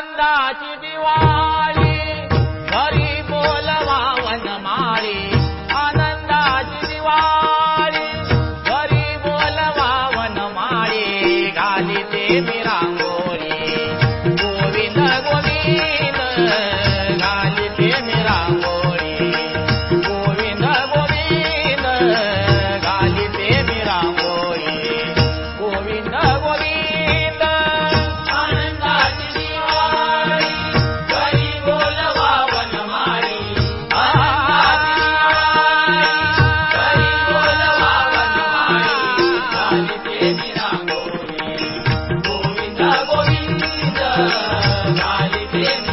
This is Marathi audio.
आनंदाची दिवाळी घरी बोलवा वनमाळी आनंदाची दिवाळी घरी बोलवा वनमाळी घाली ते मी रांगोळी गोविंद गोविंद घाली ते मी रांगोळी गोविंद गोविंद घाली ते मी रांगोळी गोविंद गोविंद Yeah.